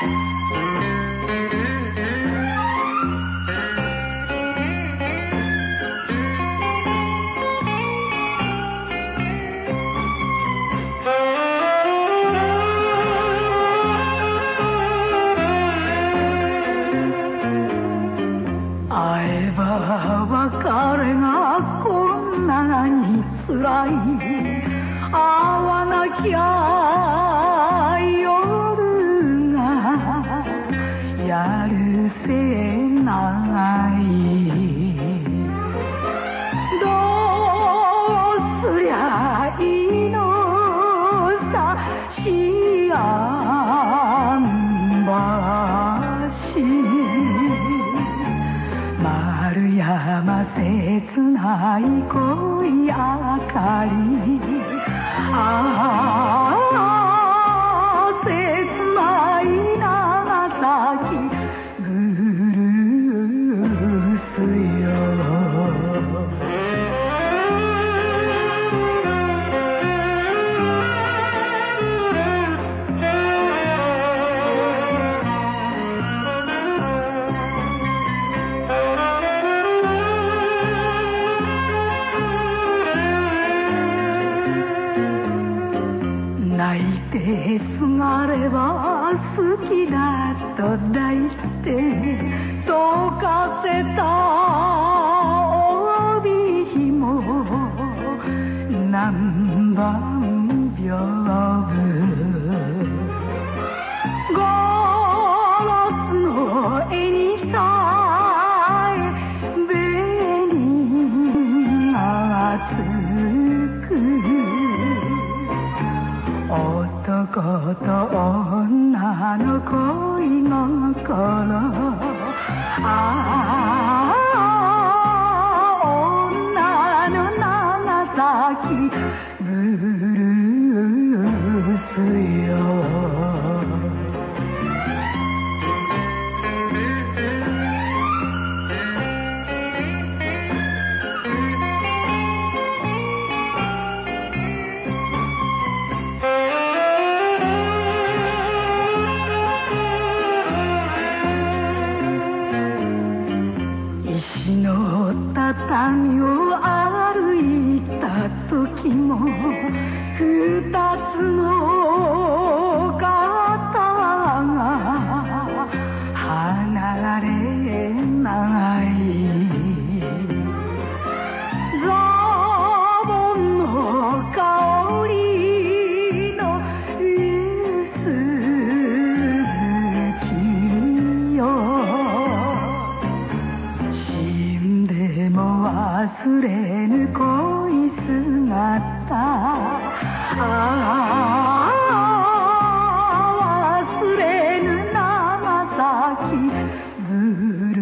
会えば別れがこんなに辛い。会わなきゃ切ない恋あかりすがれば好きだと抱いて溶かせた帯紐何番ブルースよ畳を歩いた時も二つの忘れぬ恋姿ああ忘れぬ長崎ブル